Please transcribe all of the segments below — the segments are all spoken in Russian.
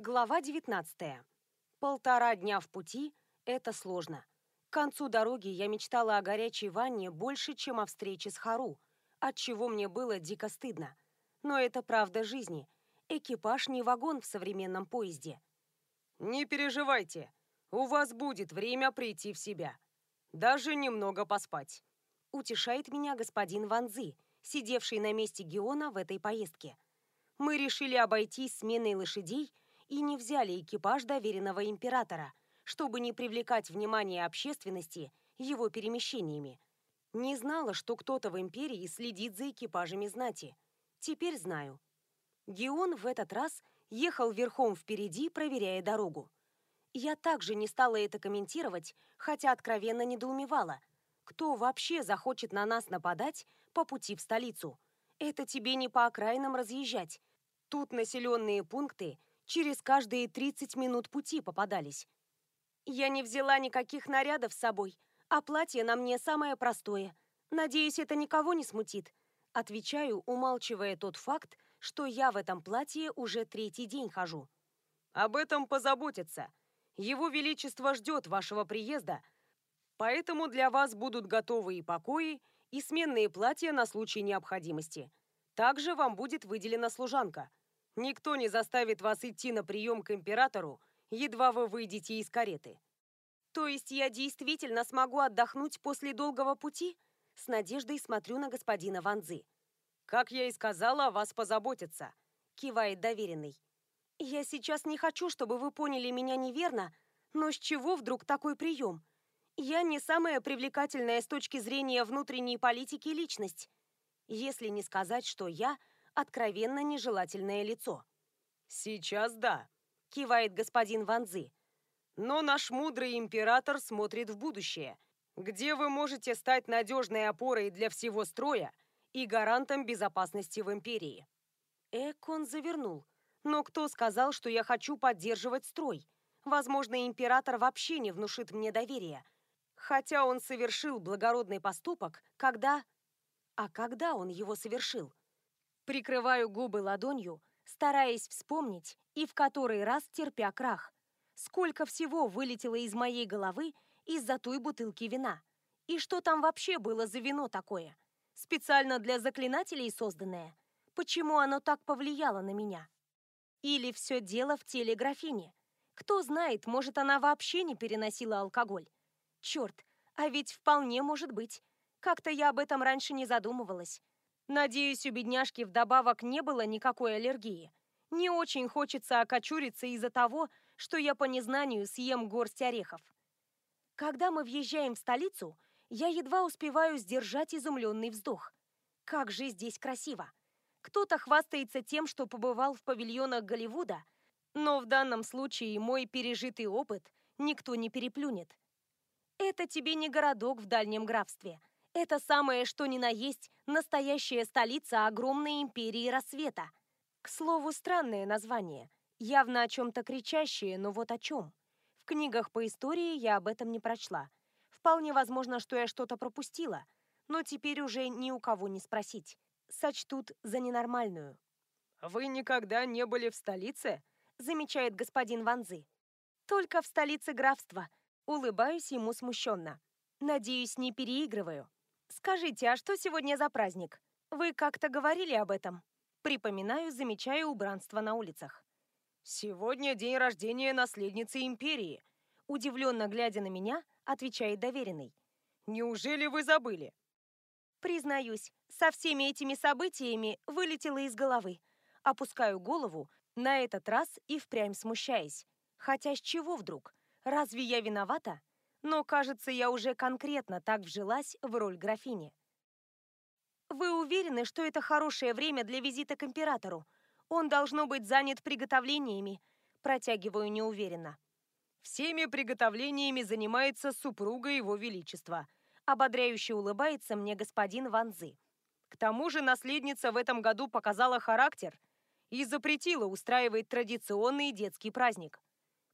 Глава 19. Полтора дня в пути – это сложно. К концу дороги я мечтала о горячей ванне больше, чем о встрече с Хару, от чего мне было дико стыдно. Но это правда жизни. Экипаж не вагон в современном поезде. «Не переживайте, у вас будет время прийти в себя. Даже немного поспать», – утешает меня господин Ванзы, сидевший на месте Геона в этой поездке. Мы решили обойтись сменой лошадей – и не взяли экипаж доверенного императора, чтобы не привлекать внимание общественности его перемещениями. Не знала, что кто-то в империи следит за экипажами знати. Теперь знаю. Геон в этот раз ехал верхом впереди, проверяя дорогу. Я также не стала это комментировать, хотя откровенно недоумевала. Кто вообще захочет на нас нападать по пути в столицу? Это тебе не по окраинам разъезжать. Тут населенные пункты через каждые 30 минут пути попадались. Я не взяла никаких нарядов с собой, а платье на мне самое простое. Надеюсь, это никого не смутит. Отвечаю, умалчивая тот факт, что я в этом платье уже третий день хожу. Об этом позаботятся. Его Величество ждет вашего приезда, поэтому для вас будут готовы и покои, и сменные платья на случай необходимости. Также вам будет выделена служанка – Никто не заставит вас идти на прием к императору, едва вы выйдете из кареты. То есть я действительно смогу отдохнуть после долгого пути? С надеждой смотрю на господина Ванзы. Как я и сказала, о вас позаботятся, кивает доверенный. Я сейчас не хочу, чтобы вы поняли меня неверно, но с чего вдруг такой прием? Я не самая привлекательная с точки зрения внутренней политики личность. Если не сказать, что я – откровенно нежелательное лицо. «Сейчас да», – кивает господин Ванзы. «Но наш мудрый император смотрит в будущее, где вы можете стать надежной опорой для всего строя и гарантом безопасности в империи». Эк, он завернул. Но кто сказал, что я хочу поддерживать строй? Возможно, император вообще не внушит мне доверия. Хотя он совершил благородный поступок, когда... А когда он его совершил? Прикрываю губы ладонью, стараясь вспомнить и в который раз терпя крах. Сколько всего вылетело из моей головы из-за той бутылки вина. И что там вообще было за вино такое? Специально для заклинателей созданное? Почему оно так повлияло на меня? Или все дело в теле графини? Кто знает, может, она вообще не переносила алкоголь? Черт, а ведь вполне может быть. Как-то я об этом раньше не задумывалась. Надеюсь, у бедняжки вдобавок не было никакой аллергии. Не очень хочется окочуриться из-за того, что я по незнанию съем горсть орехов. Когда мы въезжаем в столицу, я едва успеваю сдержать изумленный вздох. Как же здесь красиво! Кто-то хвастается тем, что побывал в павильонах Голливуда, но в данном случае мой пережитый опыт никто не переплюнет. Это тебе не городок в дальнем графстве – это самое, что ни на есть, настоящая столица огромной империи рассвета. К слову, странное название. Явно о чем-то кричащее, но вот о чем. В книгах по истории я об этом не прочла. Вполне возможно, что я что-то пропустила, но теперь уже ни у кого не спросить. Сочтут за ненормальную. «Вы никогда не были в столице?» замечает господин Ванзы. «Только в столице графства». Улыбаюсь ему смущенно. Надеюсь, не переигрываю. «Скажите, а что сегодня за праздник? Вы как-то говорили об этом?» Припоминаю, замечаю убранство на улицах. «Сегодня день рождения наследницы империи», удивленно глядя на меня, отвечает доверенный. «Неужели вы забыли?» Признаюсь, со всеми этими событиями вылетело из головы. Опускаю голову, на этот раз и впрямь смущаясь. Хотя с чего вдруг? Разве я виновата? Но, кажется, я уже конкретно так вжилась в роль графини. Вы уверены, что это хорошее время для визита к императору? Он должно быть занят приготовлениями, протягиваю неуверенно. Всеми приготовлениями занимается супруга его величества, ободряюще улыбается мне господин Ванзы. К тому же наследница в этом году показала характер и запретила устраивать традиционный детский праздник.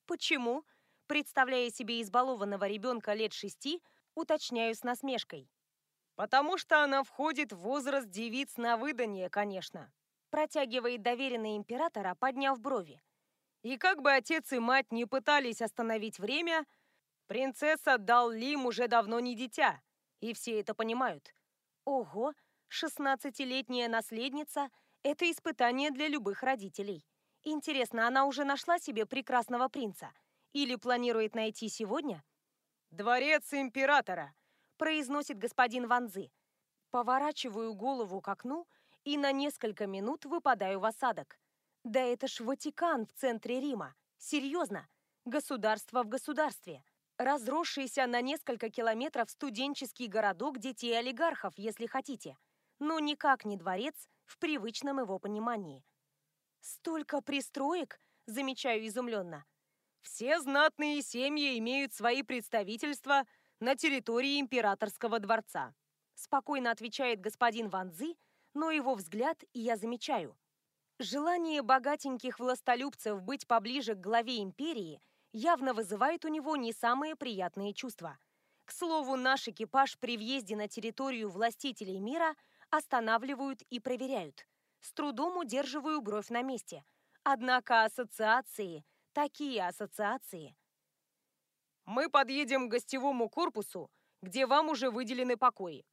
Почему? Представляя себе избалованного ребенка лет шести, уточняю с насмешкой. «Потому что она входит в возраст девиц на выданье, конечно», протягивает доверенный императора, подняв брови. И как бы отец и мать не пытались остановить время, принцесса Дал Лим уже давно не дитя, и все это понимают. Ого, шестнадцатилетняя наследница – это испытание для любых родителей. Интересно, она уже нашла себе прекрасного принца? Или планирует найти сегодня? «Дворец императора», – произносит господин Ванзы. Поворачиваю голову к окну и на несколько минут выпадаю в осадок. Да это ж Ватикан в центре Рима. Серьезно. Государство в государстве. Разросшийся на несколько километров студенческий городок детей олигархов, если хотите. Но никак не дворец в привычном его понимании. Столько пристроек, замечаю изумленно. Все знатные семьи имеют свои представительства на территории императорского дворца. Спокойно отвечает господин Ванзы, но его взгляд я замечаю. Желание богатеньких властолюбцев быть поближе к главе империи явно вызывает у него не самые приятные чувства. К слову, наш экипаж при въезде на территорию властителей мира останавливают и проверяют. С трудом удерживаю бровь на месте. Однако ассоциации, такие ассоциации. Мы подъедем к гостевому корпусу, где вам уже выделены покои.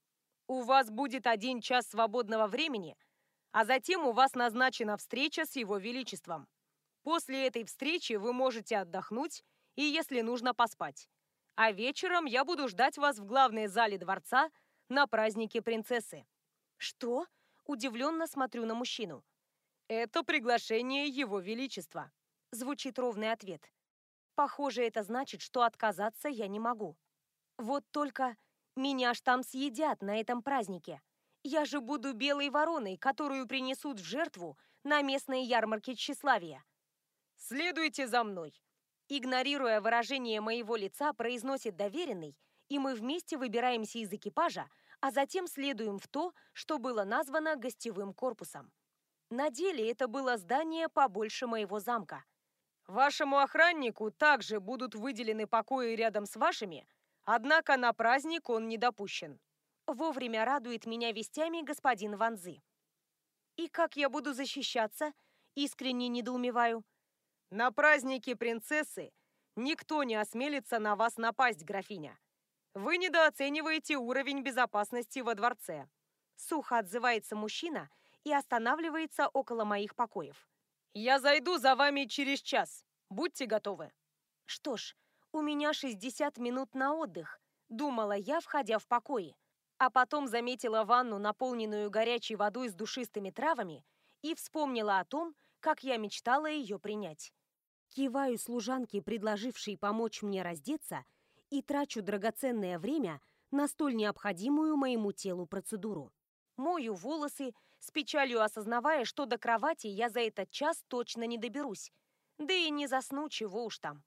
У вас будет один час свободного времени – а затем у вас назначена встреча с его величеством. После этой встречи вы можете отдохнуть и, если нужно, поспать. А вечером я буду ждать вас в главной зале дворца на празднике принцессы». «Что?» – удивленно смотрю на мужчину. «Это приглашение его величества», – звучит ровный ответ. «Похоже, это значит, что отказаться я не могу. Вот только меня ж там съедят на этом празднике. Я же буду белой вороной, которую принесут в жертву на местной ярмарке тщеславия. Следуйте за мной. Игнорируя выражение моего лица, произносит доверенный, и мы вместе выбираемся из экипажа, а затем следуем в то, что было названо гостевым корпусом. На деле это было здание побольше моего замка. Вашему охраннику также будут выделены покои рядом с вашими, однако на праздник он не допущен. Вовремя радует меня вестями господин Ванзы. И как я буду защищаться? Искренне недоумеваю. На празднике принцессы никто не осмелится на вас напасть, графиня. Вы недооцениваете уровень безопасности во дворце. Сухо отзывается мужчина и останавливается около моих покоев. Я зайду за вами через час. Будьте готовы. Что ж, у меня 60 минут на отдых, думала я, входя в покои а потом заметила ванну, наполненную горячей водой с душистыми травами, и вспомнила о том, как я мечтала ее принять. Киваю служанке, предложившей помочь мне раздеться, и трачу драгоценное время на столь необходимую моему телу процедуру. Мою волосы, с печалью осознавая, что до кровати я за этот час точно не доберусь. Да и не засну, чего уж там.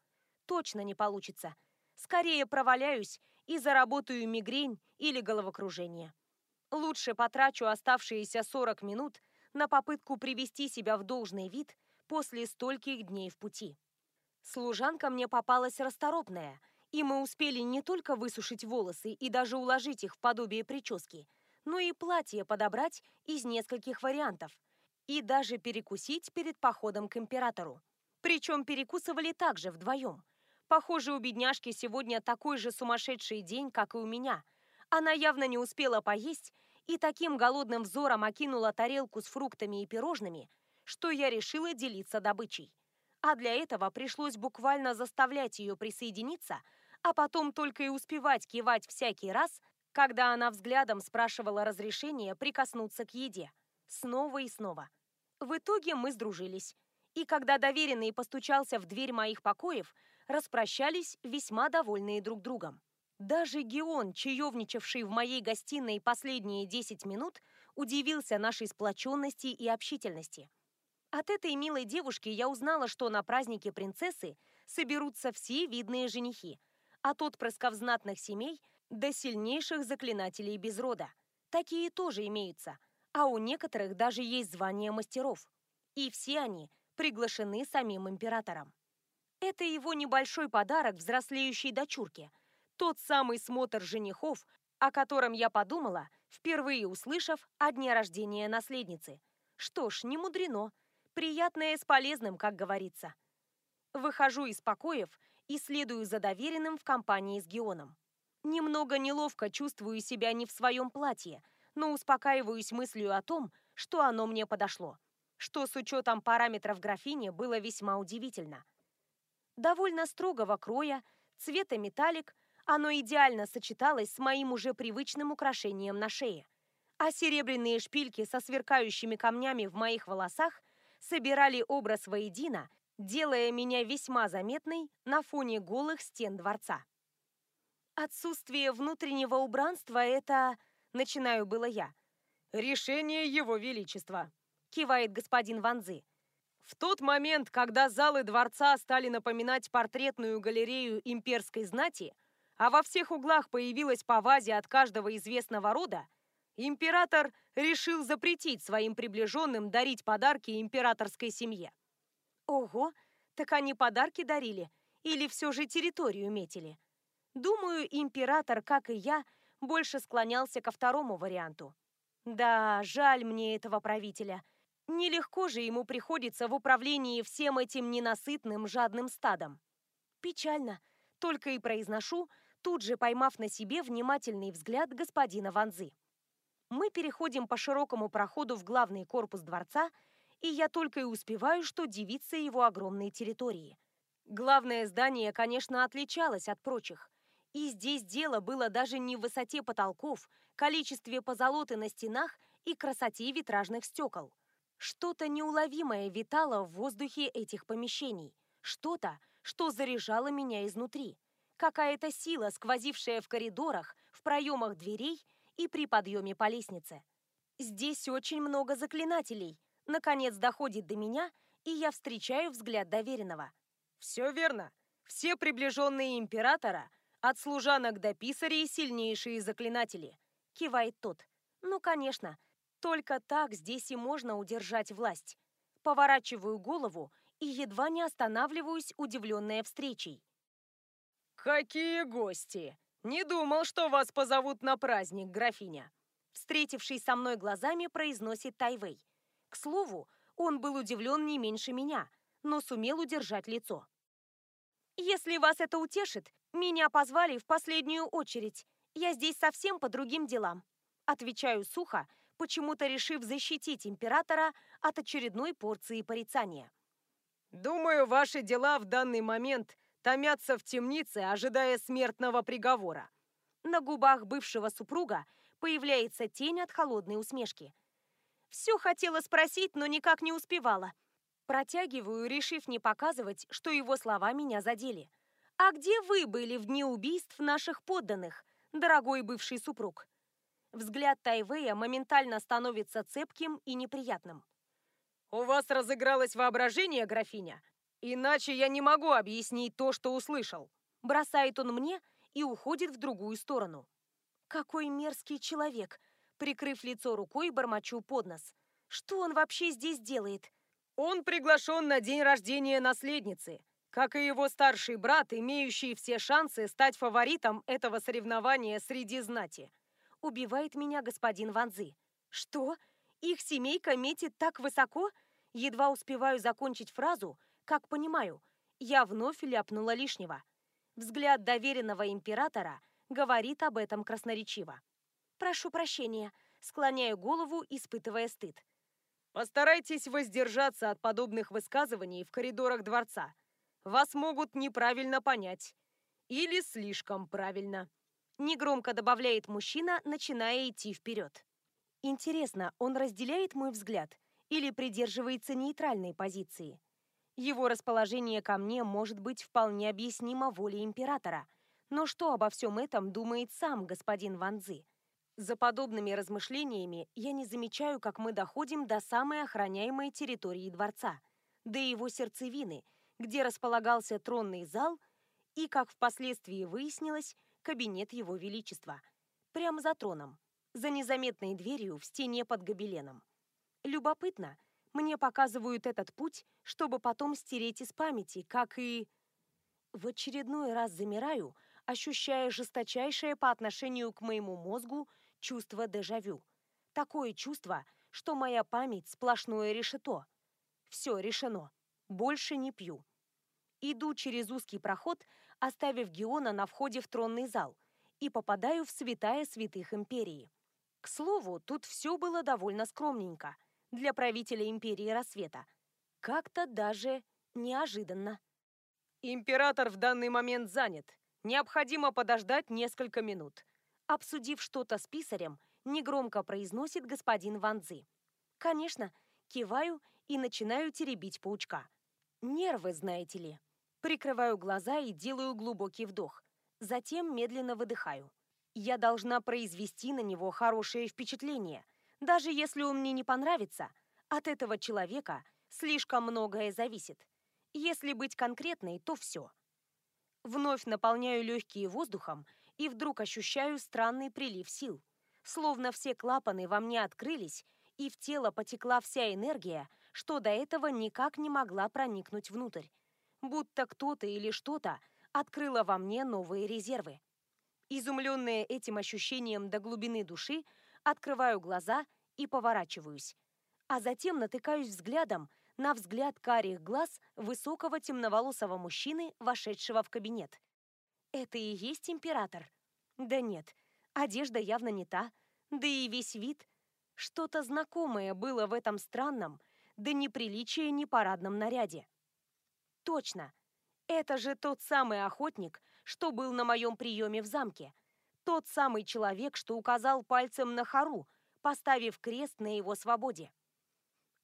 Точно не получится. Скорее проваляюсь и заработаю мигрень или головокружение. Лучше потрачу оставшиеся 40 минут на попытку привести себя в должный вид после стольких дней в пути. Служанка мне попалась расторопная, и мы успели не только высушить волосы и даже уложить их в подобие прически, но и платье подобрать из нескольких вариантов, и даже перекусить перед походом к императору. Причем перекусывали также вдвоем. Похоже, у бедняжки сегодня такой же сумасшедший день, как и у меня. Она явно не успела поесть и таким голодным взором окинула тарелку с фруктами и пирожными, что я решила делиться добычей. А для этого пришлось буквально заставлять ее присоединиться, а потом только и успевать кивать всякий раз, когда она взглядом спрашивала разрешения прикоснуться к еде. Снова и снова. В итоге мы сдружились. И когда доверенный постучался в дверь моих покоев, распрощались весьма довольные друг другом. Даже Геон, чаевничавший в моей гостиной последние 10 минут, удивился нашей сплоченности и общительности. От этой милой девушки я узнала, что на празднике принцессы соберутся все видные женихи, от отпрысков знатных семей до сильнейших заклинателей без рода. Такие тоже имеются, а у некоторых даже есть звание мастеров. И все они приглашены самим императором. Это его небольшой подарок взрослеющей дочурке. Тот самый смотр женихов, о котором я подумала, впервые услышав о дне рождения наследницы. Что ж, не мудрено. Приятное с полезным, как говорится. Выхожу из покоев и следую за доверенным в компании с Геоном. Немного неловко чувствую себя не в своем платье, но успокаиваюсь мыслью о том, что оно мне подошло, что с учетом параметров графини было весьма удивительно. Довольно строгого кроя, цвета металлик, оно идеально сочеталось с моим уже привычным украшением на шее, а серебряные шпильки со сверкающими камнями в моих волосах собирали образ воедино делая меня весьма заметной на фоне голых стен дворца. Отсутствие внутреннего убранства — это... Начинаю было я. «Решение Его Величества», — кивает господин Ванзы. В тот момент, когда залы дворца стали напоминать портретную галерею имперской знати, а во всех углах появилась по вазе от каждого известного рода, император решил запретить своим приближенным дарить подарки императорской семье. Ого, так они подарки дарили или все же территорию метили? Думаю, император, как и я, больше склонялся ко второму варианту. Да, жаль мне этого правителя. Нелегко же ему приходится в управлении всем этим ненасытным жадным стадом. Печально, только и произношу, тут же поймав на себе внимательный взгляд господина Ванзы. Мы переходим по широкому проходу в главный корпус дворца и я только и успеваю, что дивиться его огромной территории. Главное здание, конечно, отличалось от прочих. И здесь дело было даже не в высоте потолков, количестве позолоты на стенах и красоте витражных стекол. Что-то неуловимое витало в воздухе этих помещений. Что-то, что заряжало меня изнутри. Какая-то сила, сквозившая в коридорах, в проемах дверей и при подъеме по лестнице. Здесь очень много заклинателей, Наконец доходит до меня, и я встречаю взгляд доверенного. «Все верно. Все приближенные императора, от служанок до писарей, сильнейшие заклинатели», — кивает тот. «Ну, конечно. Только так здесь и можно удержать власть». Поворачиваю голову и едва не останавливаюсь, удивленная встречей. «Какие гости! Не думал, что вас позовут на праздник, графиня!» Встретившись со мной глазами, произносит Тайвей. К слову, он был удивлен не меньше меня, но сумел удержать лицо. «Если вас это утешит, меня позвали в последнюю очередь. Я здесь совсем по другим делам». Отвечаю сухо, почему-то решив защитить императора от очередной порции порицания. «Думаю, ваши дела в данный момент томятся в темнице, ожидая смертного приговора». На губах бывшего супруга появляется тень от холодной усмешки. Все хотела спросить, но никак не успевала. Протягиваю, решив не показывать, что его слова меня задели. «А где вы были в дни убийств наших подданных, дорогой бывший супруг?» Взгляд Тайвея моментально становится цепким и неприятным. «У вас разыгралось воображение, графиня? Иначе я не могу объяснить то, что услышал». Бросает он мне и уходит в другую сторону. «Какой мерзкий человек!» Прикрыв лицо рукой, бормочу под нос. Что он вообще здесь делает? Он приглашен на день рождения наследницы, как и его старший брат, имеющий все шансы стать фаворитом этого соревнования среди знати. Убивает меня господин Ванзы. Что? Их семейка метит так высоко? Едва успеваю закончить фразу, как понимаю, я вновь ляпнула лишнего. Взгляд доверенного императора говорит об этом красноречиво. «Прошу прощения», склоняю голову, испытывая стыд. «Постарайтесь воздержаться от подобных высказываний в коридорах дворца. Вас могут неправильно понять. Или слишком правильно». Негромко добавляет мужчина, начиная идти вперед. Интересно, он разделяет мой взгляд или придерживается нейтральной позиции? Его расположение ко мне может быть вполне объяснимо волей императора. Но что обо всем этом думает сам господин Ванзы? За подобными размышлениями я не замечаю, как мы доходим до самой охраняемой территории дворца, до его сердцевины, где располагался тронный зал и, как впоследствии выяснилось, кабинет его величества. Прямо за троном, за незаметной дверью в стене под гобеленом. Любопытно, мне показывают этот путь, чтобы потом стереть из памяти, как и... В очередной раз замираю, ощущая жесточайшее по отношению к моему мозгу чувство дежавю. Такое чувство, что моя память сплошное решето. Все решено. Больше не пью. Иду через узкий проход, оставив Геона на входе в тронный зал, и попадаю в святая святых империи. К слову, тут все было довольно скромненько для правителя империи Рассвета. Как-то даже неожиданно. Император в данный момент занят. Необходимо подождать несколько минут. Обсудив что-то с писарем, негромко произносит господин Ванзы. Конечно, киваю и начинаю теребить паучка. Нервы, знаете ли. Прикрываю глаза и делаю глубокий вдох. Затем медленно выдыхаю. Я должна произвести на него хорошее впечатление. Даже если он мне не понравится, от этого человека слишком многое зависит. Если быть конкретной, то все. Вновь наполняю легкие воздухом и вдруг ощущаю странный прилив сил. Словно все клапаны во мне открылись, и в тело потекла вся энергия, что до этого никак не могла проникнуть внутрь будто кто-то или что-то открыло во мне новые резервы. Изумленная этим ощущением до глубины души, открываю глаза и поворачиваюсь, а затем натыкаюсь взглядом на взгляд карих глаз высокого темноволосого мужчины, вошедшего в кабинет. Это и есть император? Да нет, одежда явно не та, да и весь вид. Что-то знакомое было в этом странном, да неприличие непарадном наряде. Точно. Это же тот самый охотник, что был на моем приеме в замке. Тот самый человек, что указал пальцем на Хару, поставив крест на его свободе.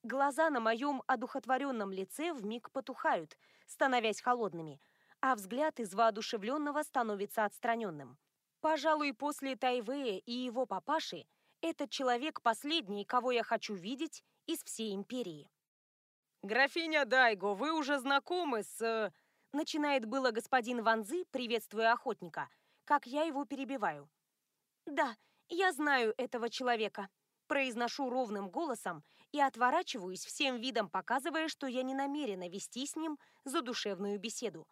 Глаза на моем одухотворенном лице вмиг потухают, становясь холодными, а взгляд из воодушевленного становится отстраненным. Пожалуй, после Тайвея и его папаши этот человек последний, кого я хочу видеть из всей империи. «Графиня Дайго, вы уже знакомы с...» э, Начинает было господин Ванзы, приветствуя охотника, как я его перебиваю. «Да, я знаю этого человека», произношу ровным голосом и отворачиваюсь всем видом, показывая, что я не намерена вести с ним задушевную беседу.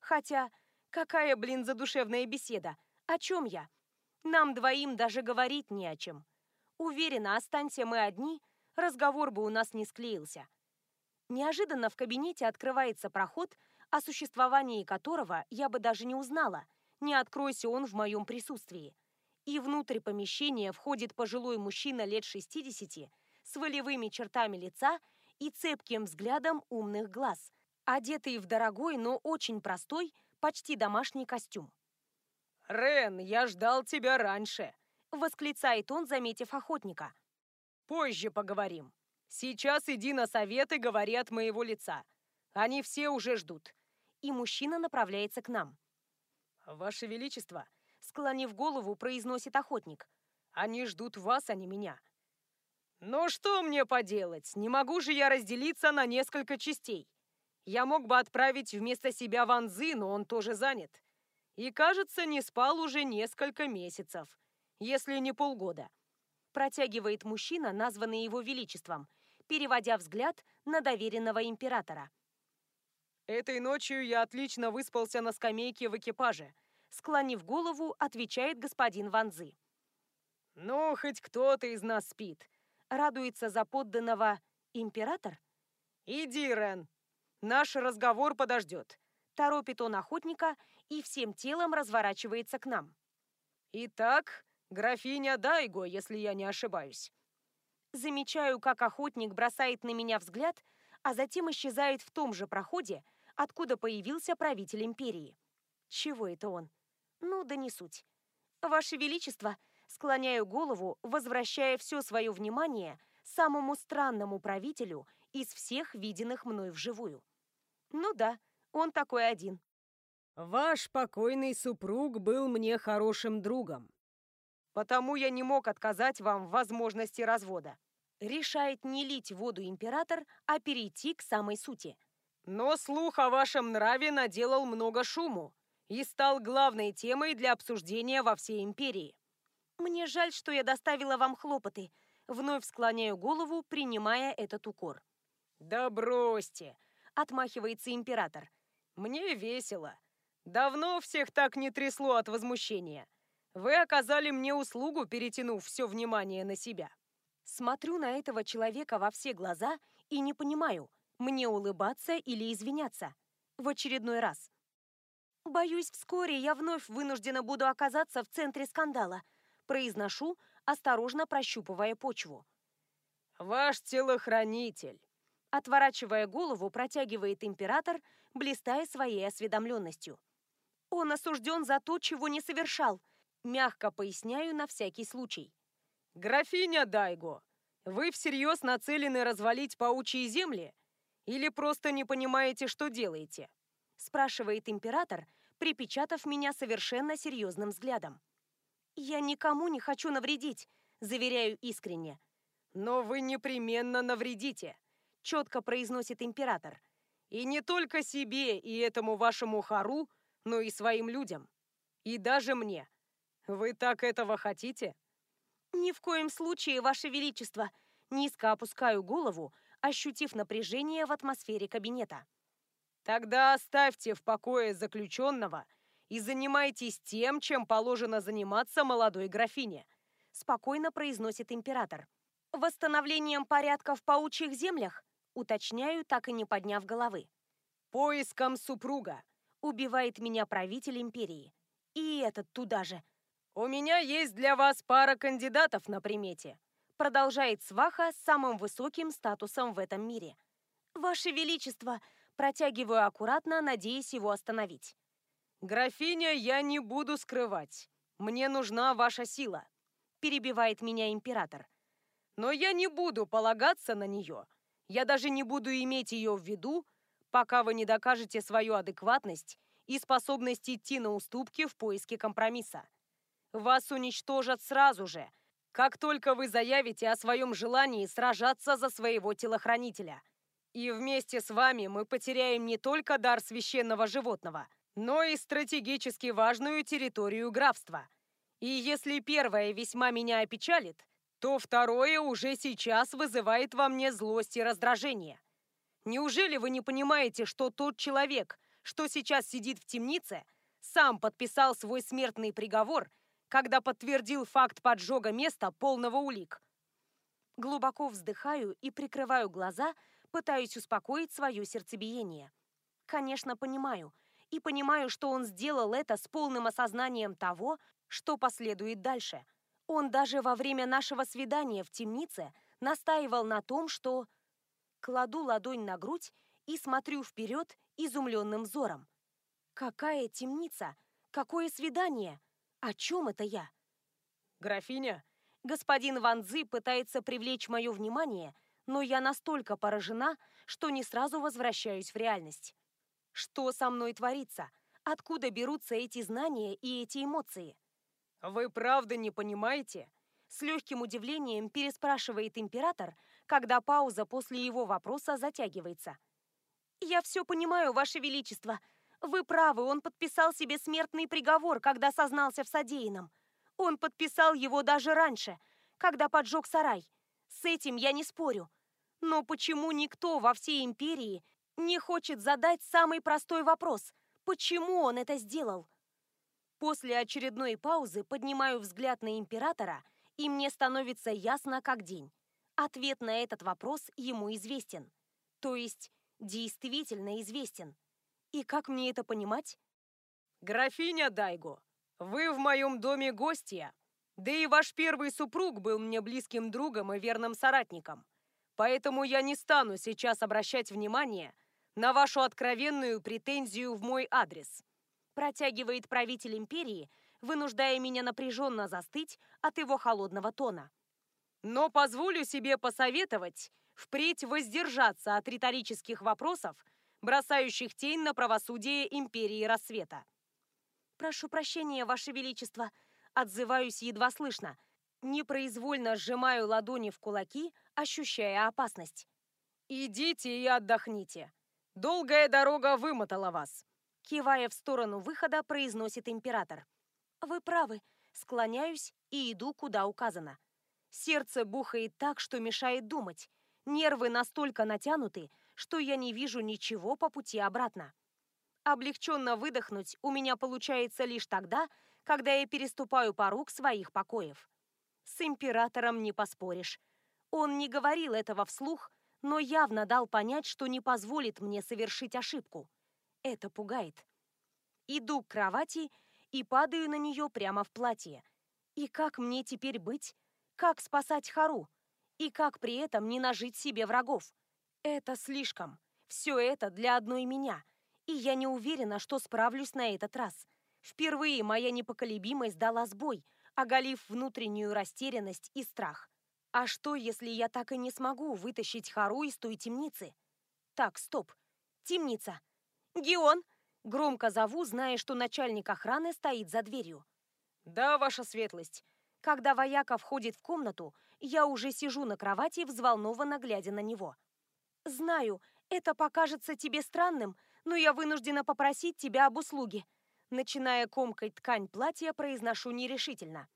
Хотя, какая, блин, задушевная беседа? О чем я? Нам двоим даже говорить не о чем. Уверена, останься мы одни, разговор бы у нас не склеился. Неожиданно в кабинете открывается проход, о существовании которого я бы даже не узнала, не откройся он в моем присутствии. И внутрь помещения входит пожилой мужчина лет 60 с волевыми чертами лица и цепким взглядом умных глаз, одетый в дорогой, но очень простой, почти домашний костюм. «Рен, я ждал тебя раньше!» — восклицает он, заметив охотника. «Позже поговорим. Сейчас иди на совет и говори от моего лица. Они все уже ждут. И мужчина направляется к нам. Ваше Величество, склонив голову, произносит охотник. Они ждут вас, а не меня. Но что мне поделать? Не могу же я разделиться на несколько частей. Я мог бы отправить вместо себя Ванзы, но он тоже занят. И, кажется, не спал уже несколько месяцев, если не полгода. Протягивает мужчина, названный его величеством, переводя взгляд на доверенного императора. «Этой ночью я отлично выспался на скамейке в экипаже», склонив голову, отвечает господин Ванзы. «Ну, хоть кто-то из нас спит», радуется за подданного император. «Иди, Рен, наш разговор подождет», торопит он охотника и всем телом разворачивается к нам. «Итак, графиня Дайго, если я не ошибаюсь». Замечаю, как охотник бросает на меня взгляд, а затем исчезает в том же проходе, откуда появился правитель империи. Чего это он? Ну, да не суть. Ваше Величество, склоняю голову, возвращая все свое внимание самому странному правителю из всех виденных мной вживую. Ну да, он такой один. Ваш покойный супруг был мне хорошим другом. Потому я не мог отказать вам в возможности развода. Решает не лить воду император, а перейти к самой сути. Но слух о вашем нраве наделал много шуму и стал главной темой для обсуждения во всей империи. Мне жаль, что я доставила вам хлопоты. Вновь склоняю голову, принимая этот укор. Да бросьте, отмахивается император. Мне весело. Давно всех так не трясло от возмущения. Вы оказали мне услугу, перетянув все внимание на себя. Смотрю на этого человека во все глаза и не понимаю, мне улыбаться или извиняться. В очередной раз. «Боюсь, вскоре я вновь вынуждена буду оказаться в центре скандала», произношу, осторожно прощупывая почву. «Ваш телохранитель!» Отворачивая голову, протягивает император, блистая своей осведомленностью. «Он осужден за то, чего не совершал», мягко поясняю на всякий случай. «Графиня Дайго, вы всерьез нацелены развалить паучьи земли? Или просто не понимаете, что делаете?» спрашивает император, припечатав меня совершенно серьезным взглядом. «Я никому не хочу навредить», заверяю искренне. «Но вы непременно навредите», четко произносит император. «И не только себе и этому вашему Хару, но и своим людям. И даже мне. Вы так этого хотите?» «Ни в коем случае, Ваше Величество!» Низко опускаю голову, ощутив напряжение в атмосфере кабинета. «Тогда оставьте в покое заключенного и занимайтесь тем, чем положено заниматься молодой графине», спокойно произносит император. «Восстановлением порядка в паучьих землях?» Уточняю, так и не подняв головы. «Поиском супруга!» Убивает меня правитель империи. И этот туда же. «У меня есть для вас пара кандидатов на примете», продолжает сваха с самым высоким статусом в этом мире. «Ваше Величество!» Протягиваю аккуратно, надеясь его остановить. «Графиня, я не буду скрывать. Мне нужна ваша сила», перебивает меня император. «Но я не буду полагаться на нее. Я даже не буду иметь ее в виду, пока вы не докажете свою адекватность и способность идти на уступки в поиске компромисса. Вас уничтожат сразу же, как только вы заявите о своем желании сражаться за своего телохранителя. И вместе с вами мы потеряем не только дар священного животного, но и стратегически важную территорию графства. И если первое весьма меня опечалит, то второе уже сейчас вызывает во мне злость и раздражение. Неужели вы не понимаете, что тот человек, что сейчас сидит в темнице, сам подписал свой смертный приговор когда подтвердил факт поджога места полного улик. Глубоко вздыхаю и прикрываю глаза, пытаюсь успокоить свое сердцебиение. Конечно, понимаю. И понимаю, что он сделал это с полным осознанием того, что последует дальше. Он даже во время нашего свидания в темнице настаивал на том, что... Кладу ладонь на грудь и смотрю вперед изумленным взором. Какая темница? Какое свидание? О чем это я? Графиня? Господин Ван Цзы пытается привлечь мое внимание, но я настолько поражена, что не сразу возвращаюсь в реальность. Что со мной творится? Откуда берутся эти знания и эти эмоции? Вы правда не понимаете? С легким удивлением переспрашивает император, когда пауза после его вопроса затягивается. «Я все понимаю, Ваше Величество», вы правы, он подписал себе смертный приговор, когда сознался в содеянном. Он подписал его даже раньше, когда поджег сарай. С этим я не спорю. Но почему никто во всей империи не хочет задать самый простой вопрос? Почему он это сделал? После очередной паузы поднимаю взгляд на императора, и мне становится ясно как день. Ответ на этот вопрос ему известен. То есть, действительно известен. И как мне это понимать? Графиня Дайго, вы в моем доме гостья. Да и ваш первый супруг был мне близким другом и верным соратником. Поэтому я не стану сейчас обращать внимание на вашу откровенную претензию в мой адрес. Протягивает правитель империи, вынуждая меня напряженно застыть от его холодного тона. Но позволю себе посоветовать впредь воздержаться от риторических вопросов, бросающих тень на правосудие Империи Рассвета. «Прошу прощения, Ваше Величество», отзываюсь едва слышно. Непроизвольно сжимаю ладони в кулаки, ощущая опасность. «Идите и отдохните. Долгая дорога вымотала вас», кивая в сторону выхода, произносит император. «Вы правы», склоняюсь и иду, куда указано. Сердце бухает так, что мешает думать. Нервы настолько натянуты, что я не вижу ничего по пути обратно. Облегченно выдохнуть у меня получается лишь тогда, когда я переступаю порог своих покоев. С императором не поспоришь. Он не говорил этого вслух, но явно дал понять, что не позволит мне совершить ошибку. Это пугает. Иду к кровати и падаю на нее прямо в платье. И как мне теперь быть? Как спасать Хару? И как при этом не нажить себе врагов? Это слишком. Все это для одной меня. И я не уверена, что справлюсь на этот раз. Впервые моя непоколебимость дала сбой, оголив внутреннюю растерянность и страх. А что, если я так и не смогу вытащить Хару из той темницы? Так, стоп. Темница. Геон! Громко зову, зная, что начальник охраны стоит за дверью. Да, ваша светлость. Когда вояка входит в комнату, я уже сижу на кровати, взволнованно глядя на него. Знаю, это покажется тебе странным, но я вынуждена попросить тебя об услуге. Начиная комкать ткань платья, произношу нерешительно.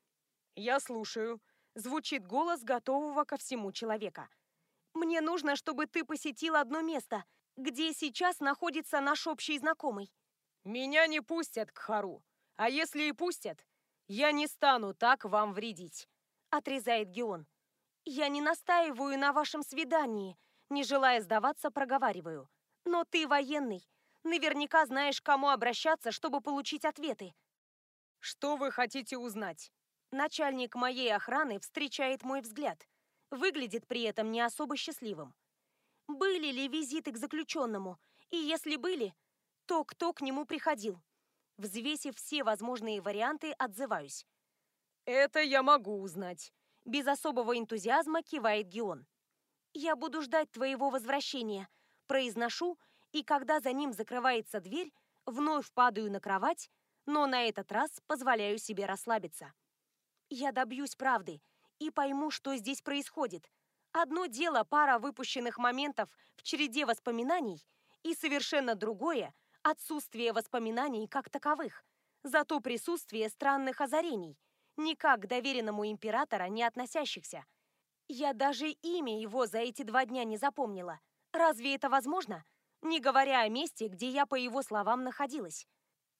Я слушаю. Звучит голос готового ко всему человека. Мне нужно, чтобы ты посетил одно место, где сейчас находится наш общий знакомый. Меня не пустят к Хару. А если и пустят, я не стану так вам вредить. Отрезает Геон. Я не настаиваю на вашем свидании. Не желая сдаваться, проговариваю. Но ты военный. Наверняка знаешь, к кому обращаться, чтобы получить ответы. Что вы хотите узнать? Начальник моей охраны встречает мой взгляд. Выглядит при этом не особо счастливым. Были ли визиты к заключенному? И если были, то кто к нему приходил? Взвесив все возможные варианты, отзываюсь. «Это я могу узнать», — без особого энтузиазма кивает Геон. «Я буду ждать твоего возвращения», — произношу, и когда за ним закрывается дверь, вновь падаю на кровать, но на этот раз позволяю себе расслабиться. Я добьюсь правды и пойму, что здесь происходит. Одно дело пара выпущенных моментов в череде воспоминаний, и совершенно другое — отсутствие воспоминаний как таковых, зато присутствие странных озарений, никак к доверенному императора не относящихся. Я даже имя его за эти два дня не запомнила. Разве это возможно? Не говоря о месте, где я, по его словам, находилась.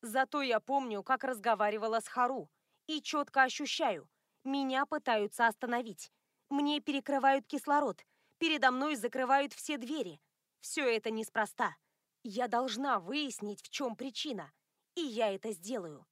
Зато я помню, как разговаривала с Хару, и четко ощущаю, меня пытаются остановить. Мне перекрывают кислород, передо мной закрывают все двери. Все это неспроста. Я должна выяснить, в чем причина, и я это сделаю.